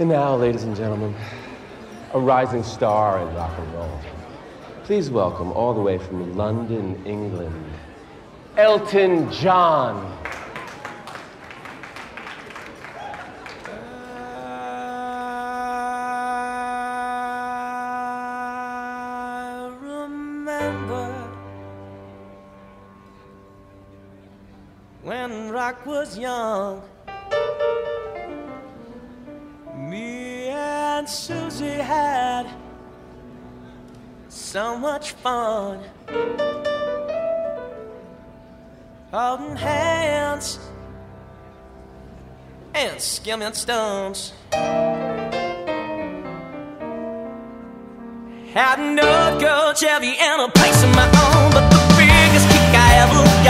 And now, ladies and gentlemen, a rising star in rock and roll. Please welcome, all the way from London, England, Elton John. When rock was young. Me and Susie had so much fun. Holding hands and skimming stones. Had no girl Chevy and a place of my own, but the biggest kick I ever got